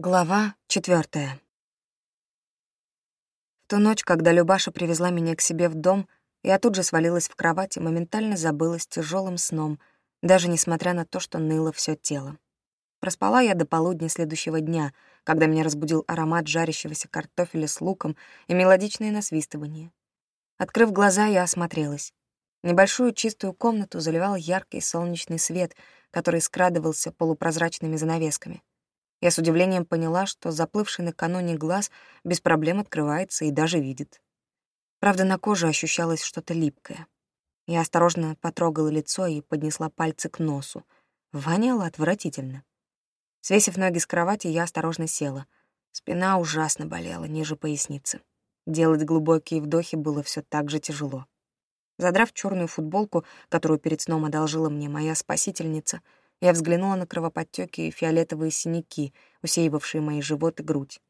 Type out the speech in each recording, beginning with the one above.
Глава четвертая. В ту ночь, когда Любаша привезла меня к себе в дом, я тут же свалилась в кровать и моментально забылась тяжелым сном, даже несмотря на то, что ныло все тело. Проспала я до полудня следующего дня, когда меня разбудил аромат жарящегося картофеля с луком и мелодичное насвистывание. Открыв глаза, я осмотрелась. Небольшую чистую комнату заливал яркий солнечный свет, который скрадывался полупрозрачными занавесками. Я с удивлением поняла, что заплывший накануне глаз без проблем открывается и даже видит. Правда, на коже ощущалось что-то липкое. Я осторожно потрогала лицо и поднесла пальцы к носу. Воняло отвратительно. Свесив ноги с кровати, я осторожно села. Спина ужасно болела ниже поясницы. Делать глубокие вдохи было все так же тяжело. Задрав черную футболку, которую перед сном одолжила мне моя спасительница, я взглянула на кровоподтёки и фиолетовые синяки, усеивавшие мои живот и грудь.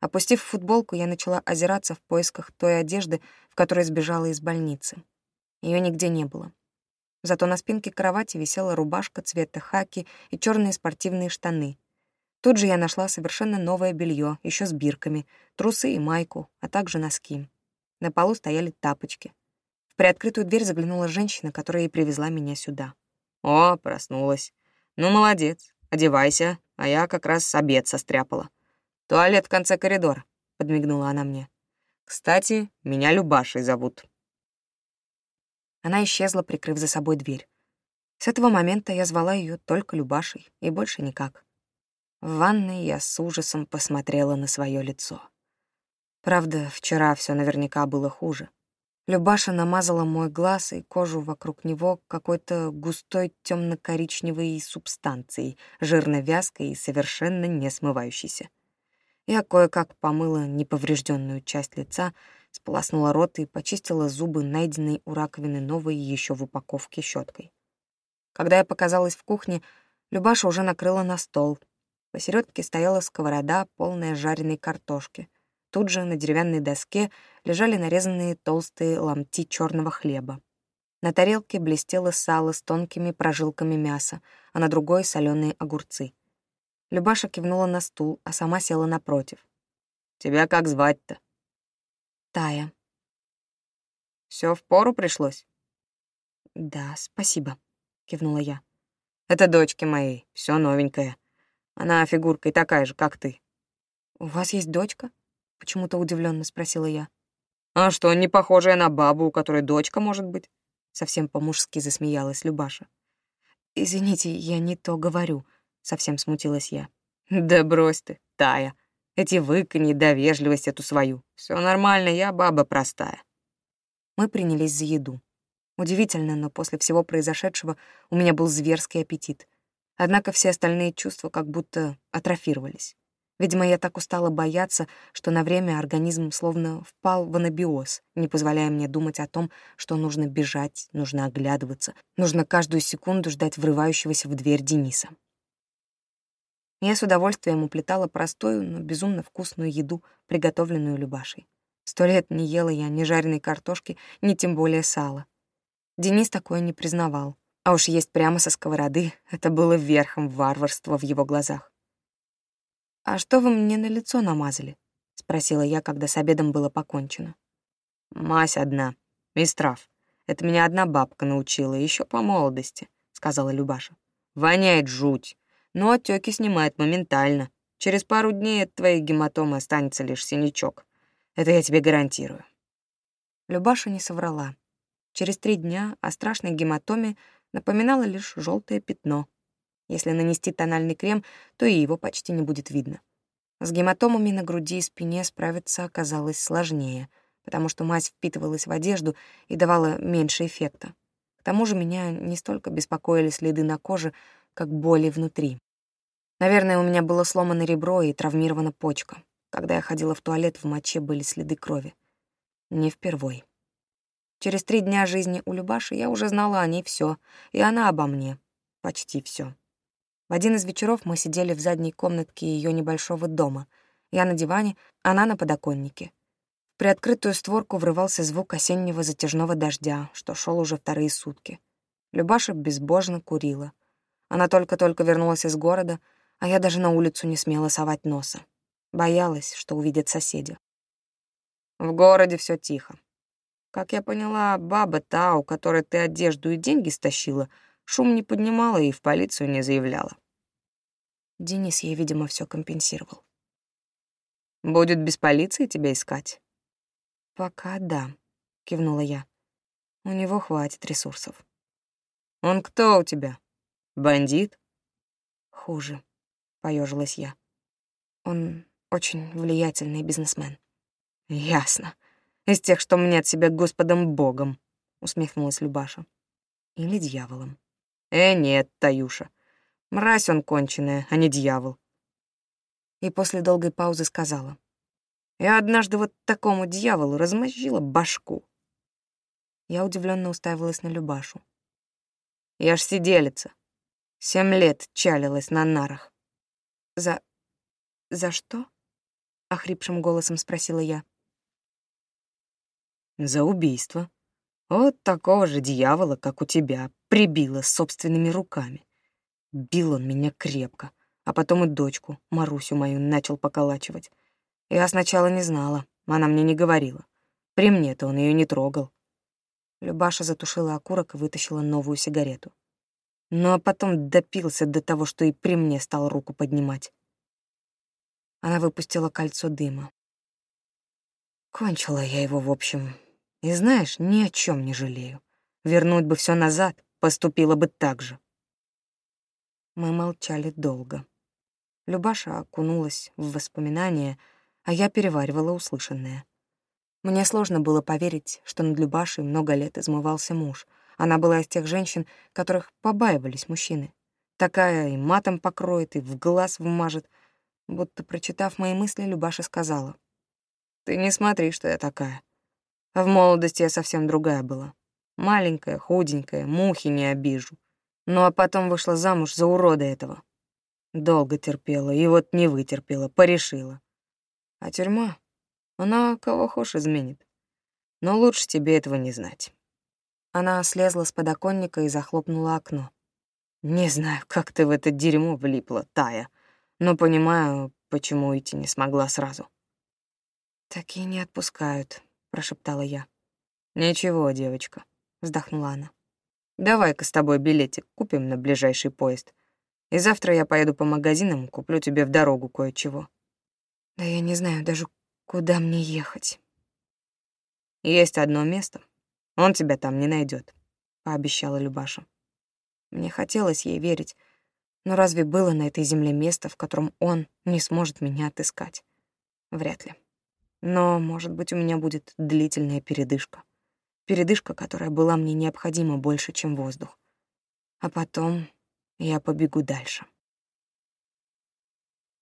Опустив футболку, я начала озираться в поисках той одежды, в которой сбежала из больницы. Ее нигде не было. Зато на спинке кровати висела рубашка цвета хаки и черные спортивные штаны. Тут же я нашла совершенно новое белье, еще с бирками, трусы и майку, а также носки. На полу стояли тапочки. В приоткрытую дверь заглянула женщина, которая и привезла меня сюда. «О, проснулась. «Ну, молодец. Одевайся, а я как раз обед состряпала. Туалет в конце коридора», — подмигнула она мне. «Кстати, меня Любашей зовут». Она исчезла, прикрыв за собой дверь. С этого момента я звала ее только Любашей, и больше никак. В ванной я с ужасом посмотрела на свое лицо. Правда, вчера все наверняка было хуже. Любаша намазала мой глаз и кожу вокруг него какой-то густой темно-коричневой субстанцией, жирно-вязкой и совершенно не смывающейся. Я кое-как помыла неповрежденную часть лица, сполоснула рот и почистила зубы, найденной у раковины новой еще в упаковке щеткой. Когда я показалась в кухне, Любаша уже накрыла на стол. Посередке стояла сковорода, полная жареной картошки — Тут же на деревянной доске лежали нарезанные толстые ломти черного хлеба. На тарелке блестело сало с тонкими прожилками мяса, а на другой — соленые огурцы. Любаша кивнула на стул, а сама села напротив. «Тебя как звать-то?» «Тая». Все в пору пришлось?» «Да, спасибо», — кивнула я. «Это дочки моей, все новенькое. Она фигуркой такая же, как ты». «У вас есть дочка?» Почему-то удивленно спросила я. «А что, не похожая на бабу, у которой дочка может быть?» Совсем по-мужски засмеялась Любаша. «Извините, я не то говорю», — совсем смутилась я. «Да брось ты, Тая. Эти выканье да вежливость эту свою. Все нормально, я баба простая». Мы принялись за еду. Удивительно, но после всего произошедшего у меня был зверский аппетит. Однако все остальные чувства как будто атрофировались. Видимо, я так устала бояться, что на время организм словно впал в анабиоз, не позволяя мне думать о том, что нужно бежать, нужно оглядываться, нужно каждую секунду ждать врывающегося в дверь Дениса. Я с удовольствием уплетала простую, но безумно вкусную еду, приготовленную Любашей. Сто лет не ела я ни жареной картошки, ни тем более сала. Денис такое не признавал. А уж есть прямо со сковороды — это было верхом варварства в его глазах. «А что вы мне на лицо намазали?» — спросила я, когда с обедом было покончено. «Мазь одна, из. Это меня одна бабка научила, еще по молодости», — сказала Любаша. «Воняет жуть, но отеки снимает моментально. Через пару дней от твоей гематомы останется лишь синячок. Это я тебе гарантирую». Любаша не соврала. Через три дня о страшной гематоме напоминало лишь желтое пятно — если нанести тональный крем, то и его почти не будет видно. С гематомами на груди и спине справиться оказалось сложнее, потому что мазь впитывалась в одежду и давала меньше эффекта. К тому же меня не столько беспокоили следы на коже, как боли внутри. Наверное, у меня было сломано ребро и травмирована почка. Когда я ходила в туалет, в моче были следы крови. Не впервой. Через три дня жизни у Любаши я уже знала о ней все, и она обо мне. Почти все. В один из вечеров мы сидели в задней комнатке ее небольшого дома. Я на диване, она на подоконнике. В приоткрытую створку врывался звук осеннего затяжного дождя, что шел уже вторые сутки. Любаша безбожно курила. Она только-только вернулась из города, а я даже на улицу не смела совать носа. Боялась, что увидят соседи. В городе все тихо. Как я поняла, баба та, у которой ты одежду и деньги стащила, шум не поднимала и в полицию не заявляла. Денис ей, видимо, все компенсировал. Будет без полиции тебя искать? Пока да, кивнула я. У него хватит ресурсов. Он кто у тебя? Бандит? Хуже, поежилась я. Он очень влиятельный бизнесмен. Ясно. Из тех, что мне от себя Господом Богом, усмехнулась Любаша. Или дьяволом. Э, нет, Таюша. Мразь он конченая, а не дьявол. И после долгой паузы сказала. Я однажды вот такому дьяволу размозжила башку. Я удивленно уставилась на Любашу. Я ж сиделица. Семь лет чалилась на нарах. За... за что? Охрипшим голосом спросила я. За убийство. Вот такого же дьявола, как у тебя, прибила собственными руками. Бил он меня крепко, а потом и дочку, Марусю мою, начал поколачивать. Я сначала не знала, она мне не говорила. При мне-то он ее не трогал. Любаша затушила окурок и вытащила новую сигарету. Ну а потом допился до того, что и при мне стал руку поднимать. Она выпустила кольцо дыма. Кончила я его, в общем. И знаешь, ни о чем не жалею. Вернуть бы все назад, поступила бы так же. Мы молчали долго. Любаша окунулась в воспоминания, а я переваривала услышанное. Мне сложно было поверить, что над Любашей много лет измывался муж. Она была из тех женщин, которых побаивались мужчины. Такая и матом покроет, и в глаз вмажет. Будто, прочитав мои мысли, Любаша сказала. «Ты не смотри, что я такая. В молодости я совсем другая была. Маленькая, худенькая, мухи не обижу. Ну а потом вышла замуж за урода этого. Долго терпела, и вот не вытерпела, порешила. А тюрьма? Она кого хочешь изменит. Но лучше тебе этого не знать. Она слезла с подоконника и захлопнула окно. Не знаю, как ты в это дерьмо влипла, Тая, но понимаю, почему идти не смогла сразу. Такие не отпускают, прошептала я. Ничего, девочка, вздохнула она. Давай-ка с тобой билетик купим на ближайший поезд. И завтра я поеду по магазинам, куплю тебе в дорогу кое-чего. Да я не знаю даже, куда мне ехать. Есть одно место. Он тебя там не найдет, пообещала Любаша. Мне хотелось ей верить, но разве было на этой земле место, в котором он не сможет меня отыскать? Вряд ли. Но, может быть, у меня будет длительная передышка. Передышка, которая была мне необходима больше, чем воздух. А потом я побегу дальше.